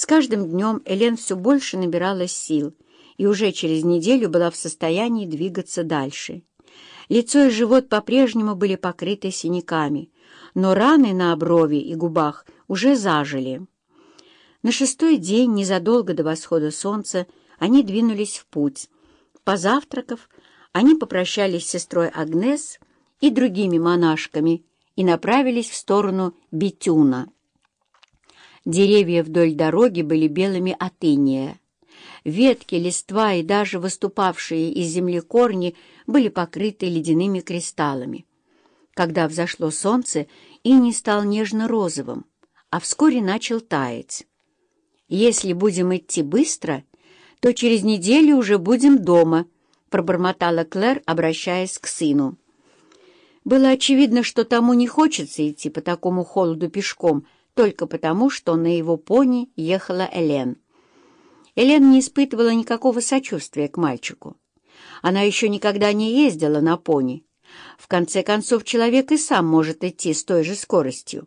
С каждым днем Элен все больше набиралась сил и уже через неделю была в состоянии двигаться дальше. Лицо и живот по-прежнему были покрыты синяками, но раны на брови и губах уже зажили. На шестой день, незадолго до восхода солнца, они двинулись в путь. Позавтракав, они попрощались с сестрой Агнес и другими монашками и направились в сторону Бетюна. Деревья вдоль дороги были белыми от иния. Ветки, листва и даже выступавшие из земли корни были покрыты ледяными кристаллами. Когда взошло солнце, иней стал нежно-розовым, а вскоре начал таять. «Если будем идти быстро, то через неделю уже будем дома», пробормотала Клэр, обращаясь к сыну. Было очевидно, что тому не хочется идти по такому холоду пешком, только потому, что на его пони ехала Элен. Элен не испытывала никакого сочувствия к мальчику. Она еще никогда не ездила на пони. В конце концов, человек и сам может идти с той же скоростью.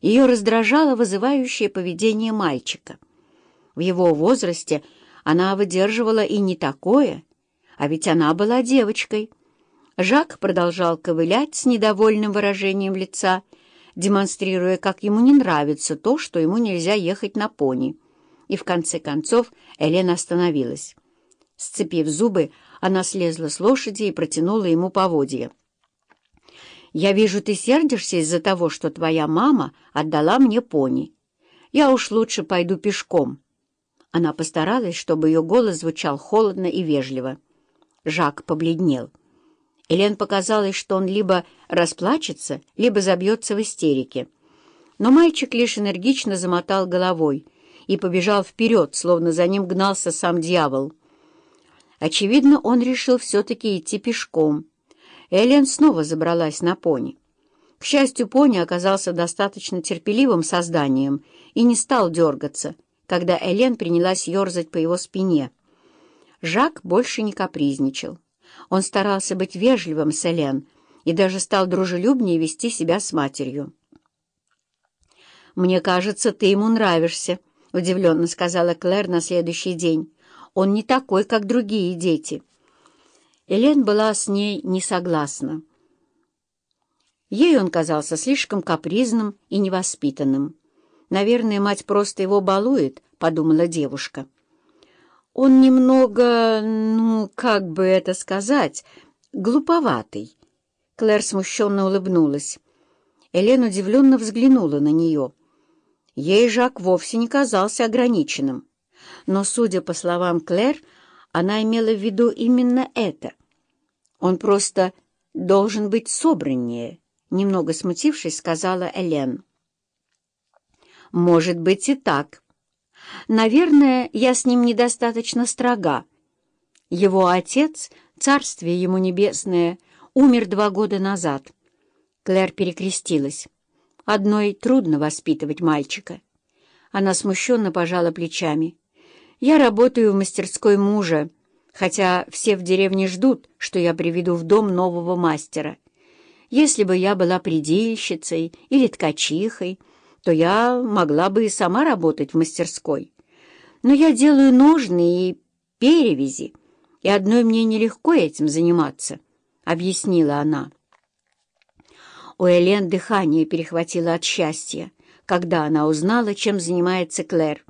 Ее раздражало вызывающее поведение мальчика. В его возрасте она выдерживала и не такое, а ведь она была девочкой. Жак продолжал ковылять с недовольным выражением лица, демонстрируя, как ему не нравится то, что ему нельзя ехать на пони. И в конце концов Элена остановилась. Сцепив зубы, она слезла с лошади и протянула ему поводья. «Я вижу, ты сердишься из-за того, что твоя мама отдала мне пони. Я уж лучше пойду пешком». Она постаралась, чтобы ее голос звучал холодно и вежливо. Жак побледнел. Элен показалось, что он либо расплачется, либо забьется в истерике. Но мальчик лишь энергично замотал головой и побежал вперед, словно за ним гнался сам дьявол. Очевидно, он решил все-таки идти пешком. Элен снова забралась на пони. К счастью, пони оказался достаточно терпеливым созданием и не стал дергаться, когда Элен принялась ерзать по его спине. Жак больше не капризничал. Он старался быть вежливым с Элен и даже стал дружелюбнее вести себя с матерью. «Мне кажется, ты ему нравишься», — удивленно сказала Клэр на следующий день. «Он не такой, как другие дети». Элен была с ней не согласна. Ей он казался слишком капризным и невоспитанным. «Наверное, мать просто его балует», — подумала девушка. Он немного, ну, как бы это сказать, глуповатый. Клэр смущенно улыбнулась. Элен удивленно взглянула на нее. Ей Жак вовсе не казался ограниченным. Но, судя по словам Клэр, она имела в виду именно это. Он просто должен быть собраннее, немного смутившись, сказала Элен. «Может быть и так», Наверное, я с ним недостаточно строга. Его отец, царствие ему небесное, умер два года назад. Клэр перекрестилась. Одной трудно воспитывать мальчика. Она смущенно пожала плечами. «Я работаю в мастерской мужа, хотя все в деревне ждут, что я приведу в дом нового мастера. Если бы я была предельщицей или ткачихой, то я могла бы и сама работать в мастерской. Но я делаю ножны и перевязи, и одной мне нелегко этим заниматься, — объяснила она. У Элен дыхание перехватило от счастья, когда она узнала, чем занимается Клэр.